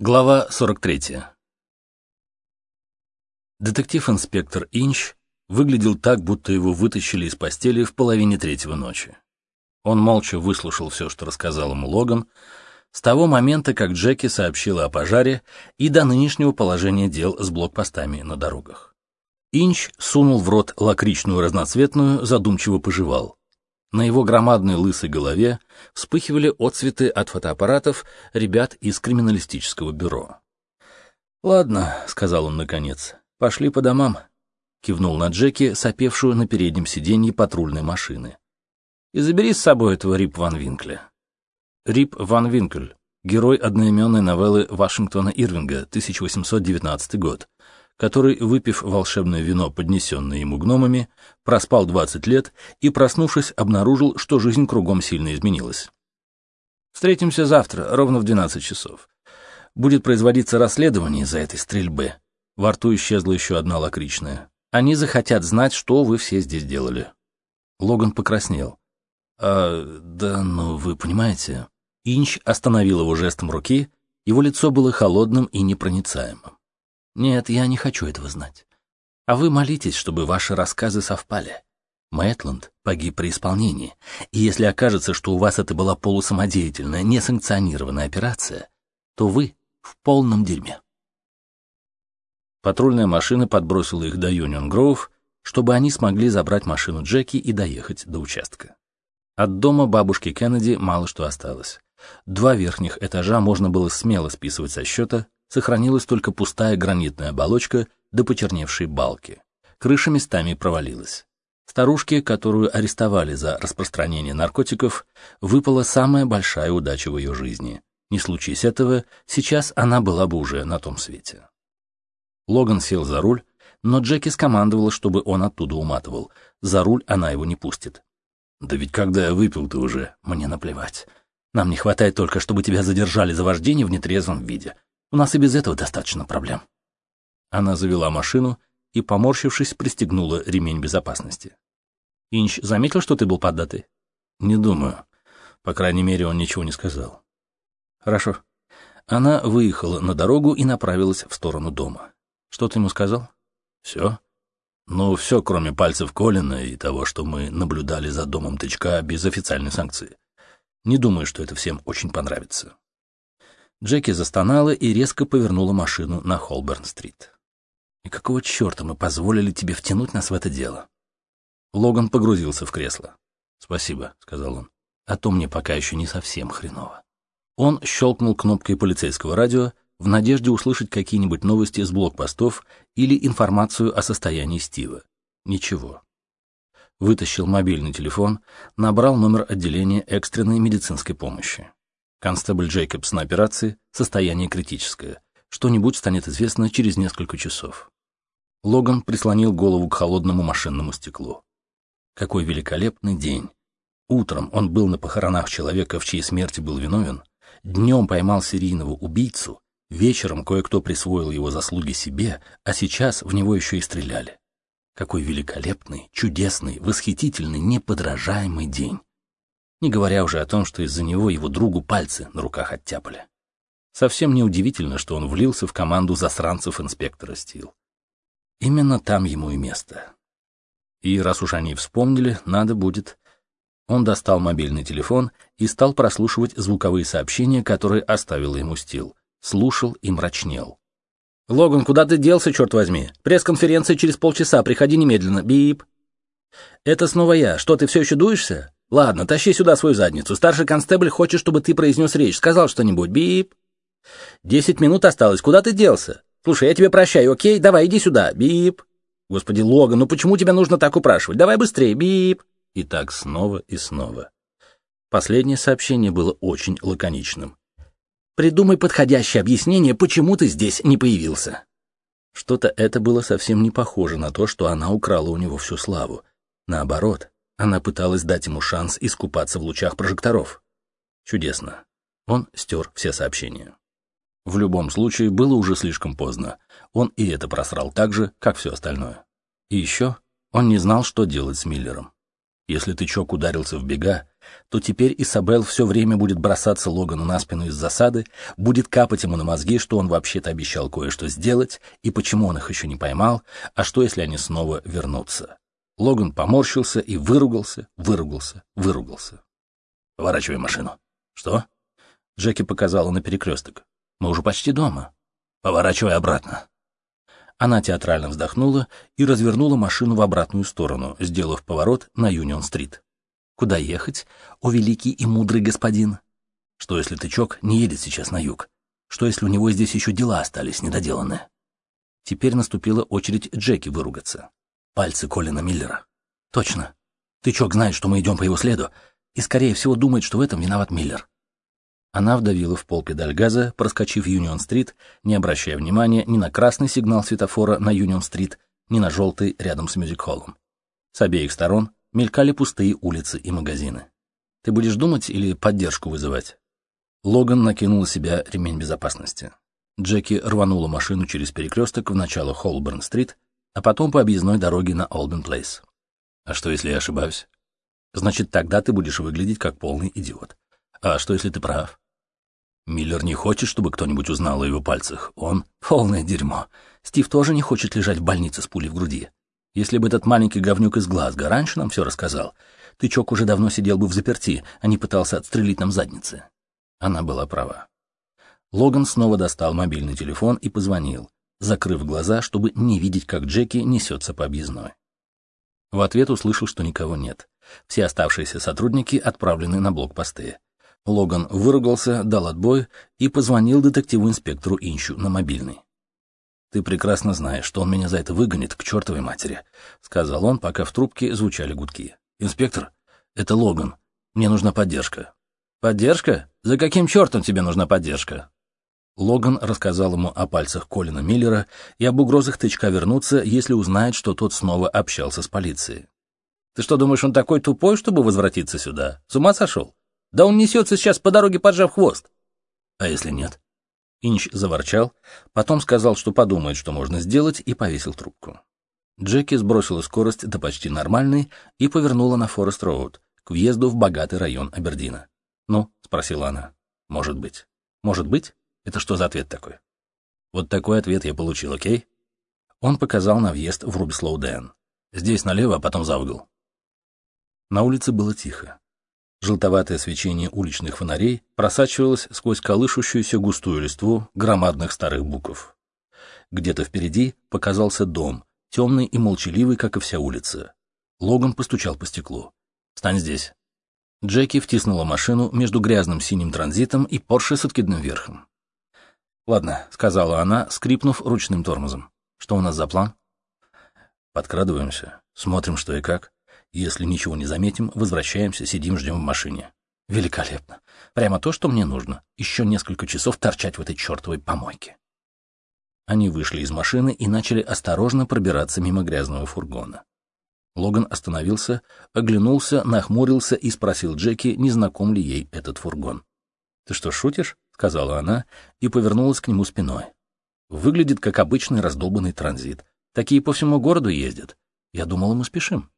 Глава 43. Детектив-инспектор Инч выглядел так, будто его вытащили из постели в половине третьего ночи. Он молча выслушал все, что рассказал ему Логан, с того момента, как Джеки сообщила о пожаре и до нынешнего положения дел с блокпостами на дорогах. Инч сунул в рот лакричную разноцветную, задумчиво пожевал. На его громадной лысой голове вспыхивали отцветы от фотоаппаратов ребят из криминалистического бюро. «Ладно», — сказал он наконец, — «пошли по домам», — кивнул на Джеки, сопевшую на переднем сиденье патрульной машины. «И забери с собой этого Рип Ван Винкля». Рип Ван Винкль, герой одноименной новеллы Вашингтона Ирвинга, 1819 год, который, выпив волшебное вино, поднесенное ему гномами, проспал 20 лет и, проснувшись, обнаружил, что жизнь кругом сильно изменилась. Встретимся завтра, ровно в 12 часов. Будет производиться расследование из-за этой стрельбы. Во рту исчезла еще одна лакричная. Они захотят знать, что вы все здесь делали. Логан покраснел. «А, да, ну, вы понимаете...» Инч остановил его жестом руки, его лицо было холодным и непроницаемым. Нет, я не хочу этого знать. А вы молитесь, чтобы ваши рассказы совпали. Мэтланд погиб при исполнении, и если окажется, что у вас это была полусамодеятельная, несанкционированная операция, то вы в полном дерьме. Патрульная машина подбросила их до Юнион Гроув, чтобы они смогли забрать машину Джеки и доехать до участка. От дома бабушки Кеннеди мало что осталось. Два верхних этажа можно было смело списывать со счета, сохранилась только пустая гранитная оболочка до почерневшей балки. Крыша местами провалилась. Старушке, которую арестовали за распространение наркотиков, выпала самая большая удача в ее жизни. Не случись этого, сейчас она была бы уже на том свете. Логан сел за руль, но Джеки скомандовала, чтобы он оттуда уматывал. За руль она его не пустит. «Да ведь когда я выпил-то уже, мне наплевать. Нам не хватает только, чтобы тебя задержали за вождение в нетрезвом виде. У нас и без этого достаточно проблем. Она завела машину и, поморщившись, пристегнула ремень безопасности. Инч заметил, что ты был поддатый? Не думаю. По крайней мере, он ничего не сказал. Хорошо. Она выехала на дорогу и направилась в сторону дома. Что ты ему сказал? Все. Ну, все, кроме пальцев Колина и того, что мы наблюдали за домом тычка без официальной санкции. Не думаю, что это всем очень понравится. Джеки застонала и резко повернула машину на Холберн-стрит. «И какого черта мы позволили тебе втянуть нас в это дело?» Логан погрузился в кресло. «Спасибо», — сказал он. «А то мне пока еще не совсем хреново». Он щелкнул кнопкой полицейского радио в надежде услышать какие-нибудь новости с блокпостов или информацию о состоянии Стива. Ничего. Вытащил мобильный телефон, набрал номер отделения экстренной медицинской помощи. Констебль Джейкобс на операции, состояние критическое. Что-нибудь станет известно через несколько часов. Логан прислонил голову к холодному машинному стеклу. Какой великолепный день. Утром он был на похоронах человека, в чьей смерти был виновен, днем поймал серийного убийцу, вечером кое-кто присвоил его заслуги себе, а сейчас в него еще и стреляли. Какой великолепный, чудесный, восхитительный, неподражаемый день не говоря уже о том, что из-за него его другу пальцы на руках оттяпали. Совсем неудивительно, что он влился в команду засранцев инспектора Стил. Именно там ему и место. И раз уж они вспомнили, надо будет... Он достал мобильный телефон и стал прослушивать звуковые сообщения, которые оставила ему Стил. Слушал и мрачнел. «Логан, куда ты делся, черт возьми? Пресс-конференция через полчаса, приходи немедленно. Бип!» «Это снова я. Что, ты все еще дуешься?» Ладно, тащи сюда свою задницу. Старший констебль хочет, чтобы ты произнес речь. Сказал что-нибудь. Бип. Десять минут осталось. Куда ты делся? Слушай, я тебе прощаю, окей? Давай, иди сюда. Бип. Господи, Логан, ну почему тебя нужно так упрашивать? Давай быстрее. Бип. И так снова и снова. Последнее сообщение было очень лаконичным. Придумай подходящее объяснение, почему ты здесь не появился. Что-то это было совсем не похоже на то, что она украла у него всю славу. Наоборот, она пыталась дать ему шанс искупаться в лучах прожекторов. Чудесно. Он стер все сообщения. В любом случае, было уже слишком поздно. Он и это просрал так же, как все остальное. И еще он не знал, что делать с Миллером. Если тычок ударился в бега, то теперь Исабел все время будет бросаться Логану на спину из засады, будет капать ему на мозги, что он вообще-то обещал кое-что сделать, и почему он их еще не поймал, а что, если они снова вернутся. Логан поморщился и выругался, выругался, выругался. «Поворачивай машину». «Что?» Джеки показала на перекресток. «Мы уже почти дома». «Поворачивай обратно». Она театрально вздохнула и развернула машину в обратную сторону, сделав поворот на Юнион-стрит. «Куда ехать, о великий и мудрый господин?» «Что, если тычок не едет сейчас на юг? Что, если у него здесь еще дела остались недоделанные?» Теперь наступила очередь Джеки выругаться. Пальцы Колина Миллера. «Точно. Тычок знает, что мы идем по его следу, и, скорее всего, думает, что в этом виноват Миллер. Она вдавила в пол педаль газа, проскочив Юнион-стрит, не обращая внимания ни на красный сигнал светофора на Юнион-стрит, ни на желтый рядом с мюзик-холлом. С обеих сторон мелькали пустые улицы и магазины. «Ты будешь думать или поддержку вызывать?» Логан накинул на себя ремень безопасности. Джеки рванула машину через перекресток в начало Холборн-стрит, а потом по объездной дороге на Олбен-плейс. «А что, если я ошибаюсь?» «Значит, тогда ты будешь выглядеть как полный идиот. А что, если ты прав? Миллер не хочет, чтобы кто-нибудь узнал о его пальцах. Он — полное дерьмо. Стив тоже не хочет лежать в больнице с пулей в груди. Если бы этот маленький говнюк из Глазго раньше нам все рассказал, тычок уже давно сидел бы в заперти, а не пытался отстрелить нам задницы. Она была права. Логан снова достал мобильный телефон и позвонил, закрыв глаза, чтобы не видеть, как Джеки несется по объездной. В ответ услышал, что никого нет. Все оставшиеся сотрудники отправлены на блокпосты. Логан выругался, дал отбой и позвонил детективу-инспектору Инчу на мобильный. «Ты прекрасно знаешь, что он меня за это выгонит к чертовой матери», — сказал он, пока в трубке звучали гудки. «Инспектор, это Логан. Мне нужна поддержка». «Поддержка? За каким чертом тебе нужна поддержка?» Логан рассказал ему о пальцах Колина Миллера и об угрозах тычка вернуться, если узнает, что тот снова общался с полицией. «Ты что, думаешь, он такой тупой, чтобы возвратиться сюда? С ума сошел? Да он несется сейчас по дороге, поджав хвост. А если нет? Инч заворчал, потом сказал, что подумает, что можно сделать, и повесил трубку. Джеки сбросила скорость до почти нормальной и повернула на Форест-Роуд, к въезду в богатый район Абердина. «Ну?» — спросила она. «Может быть». «Может быть? Это что за ответ такой?» «Вот такой ответ я получил, окей?» Он показал на въезд в Рубислоу-Дэн. «Здесь налево, а потом за угол». На улице было тихо. Желтоватое свечение уличных фонарей просачивалось сквозь колышущуюся густую листву громадных старых букв. Где-то впереди показался дом, темный и молчаливый, как и вся улица. Логан постучал по стеклу. «Стань здесь». Джеки втиснула машину между грязным синим транзитом и Порше с откидным верхом. «Ладно», — сказала она, скрипнув ручным тормозом. «Что у нас за план?» «Подкрадываемся, смотрим, что и как. Если ничего не заметим, возвращаемся, сидим, ждем в машине. Великолепно. Прямо то, что мне нужно. Еще несколько часов торчать в этой чертовой помойке. Они вышли из машины и начали осторожно пробираться мимо грязного фургона. Логан остановился, оглянулся, нахмурился и спросил Джеки, не знаком ли ей этот фургон. «Ты что, шутишь?» — сказала она и повернулась к нему спиной. «Выглядит, как обычный раздолбанный транзит. Такие по всему городу ездят. Я думала, мы спешим».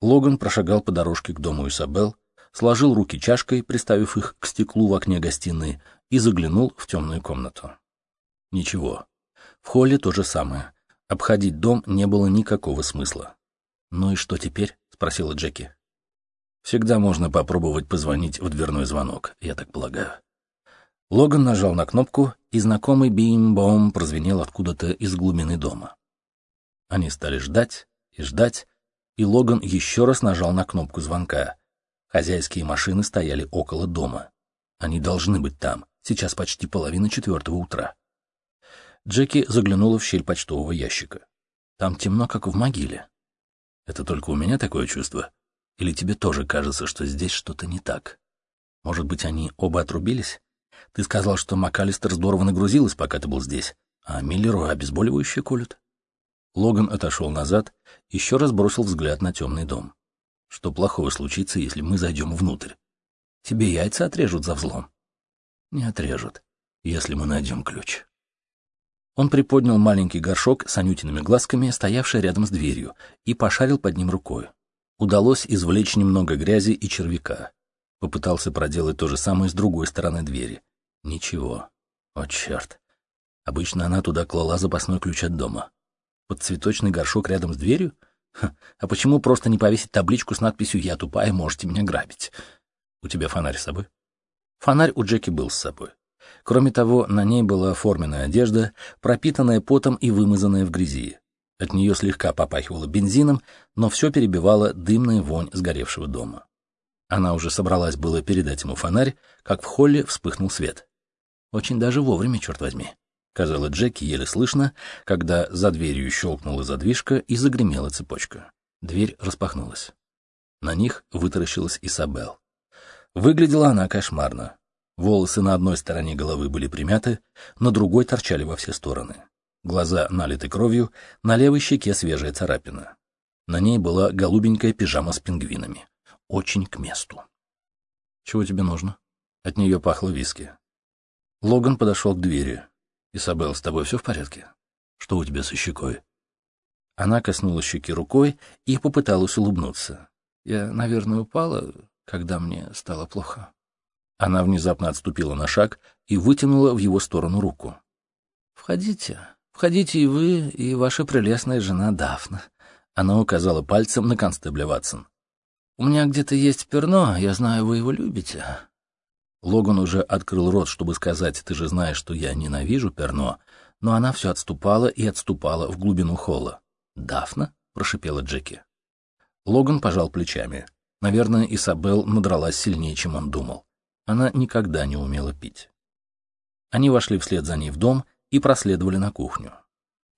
Логан прошагал по дорожке к дому Исабел, сложил руки чашкой, приставив их к стеклу в окне гостиной, и заглянул в темную комнату. Ничего. В холле то же самое. Обходить дом не было никакого смысла. «Ну и что теперь?» — спросила Джеки. «Всегда можно попробовать позвонить в дверной звонок, я так полагаю». Логан нажал на кнопку, и знакомый бим-бом прозвенел откуда-то из глубины дома. Они стали ждать и ждать, и Логан еще раз нажал на кнопку звонка. Хозяйские машины стояли около дома. Они должны быть там. Сейчас почти половина четвертого утра. Джеки заглянула в щель почтового ящика. Там темно, как в могиле. Это только у меня такое чувство? Или тебе тоже кажется, что здесь что-то не так? Может быть, они оба отрубились? Ты сказал, что МакАлистер здорово нагрузилась, пока ты был здесь, а Миллеру обезболивающее колют? Логан отошел назад, еще раз бросил взгляд на темный дом. Что плохого случится, если мы зайдем внутрь? Тебе яйца отрежут за взлом? Не отрежут, если мы найдем ключ. Он приподнял маленький горшок с анютиными глазками, стоявший рядом с дверью, и пошарил под ним рукой. Удалось извлечь немного грязи и червяка. Попытался проделать то же самое с другой стороны двери. Ничего. О, черт. Обычно она туда клала запасной ключ от дома. Под цветочный горшок рядом с дверью? Ха, а почему просто не повесить табличку с надписью «Я тупая, можете меня грабить»? У тебя фонарь с собой? Фонарь у Джеки был с собой. Кроме того, на ней была форменная одежда, пропитанная потом и вымазанная в грязи. От нее слегка попахивало бензином, но все перебивало дымная вонь сгоревшего дома. Она уже собралась было передать ему фонарь, как в холле вспыхнул свет. Очень даже вовремя, черт возьми. — сказала Джеки еле слышно, когда за дверью щелкнула задвижка и загремела цепочка. Дверь распахнулась. На них вытаращилась Исабел. Выглядела она кошмарно. Волосы на одной стороне головы были примяты, на другой торчали во все стороны. Глаза налиты кровью, на левой щеке свежая царапина. На ней была голубенькая пижама с пингвинами. Очень к месту. «Чего тебе нужно?» От нее пахло виски. Логан подошел к двери. «Исабел, с тобой все в порядке? Что у тебя со щекой?» Она коснулась щеки рукой и попыталась улыбнуться. «Я, наверное, упала, когда мне стало плохо». Она внезапно отступила на шаг и вытянула в его сторону руку. «Входите, входите и вы, и ваша прелестная жена Дафна». Она указала пальцем на констебля Ватсон. «У меня где-то есть перно, я знаю, вы его любите. Логан уже открыл рот, чтобы сказать, ты же знаешь, что я ненавижу Перно, но она все отступала и отступала в глубину холла. «Дафна?» — прошипела Джеки. Логан пожал плечами. Наверное, Исабел надралась сильнее, чем он думал. Она никогда не умела пить. Они вошли вслед за ней в дом и проследовали на кухню.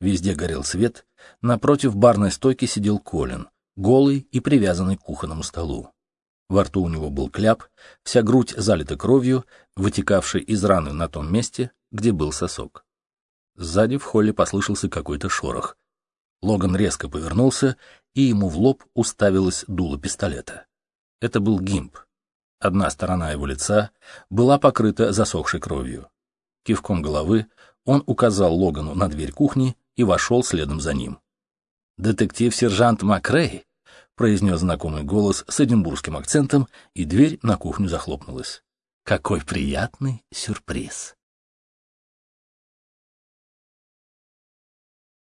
Везде горел свет, напротив барной стойки сидел Колин, голый и привязанный к кухонному столу. Во рту у него был кляп, вся грудь залита кровью, вытекавшей из раны на том месте, где был сосок. Сзади в холле послышался какой-то шорох. Логан резко повернулся, и ему в лоб уставилось дуло пистолета. Это был гимп. Одна сторона его лица была покрыта засохшей кровью. Кивком головы он указал Логану на дверь кухни и вошел следом за ним. «Детектив-сержант Макрей!» — произнес знакомый голос с эдинбургским акцентом, и дверь на кухню захлопнулась. «Какой приятный сюрприз!»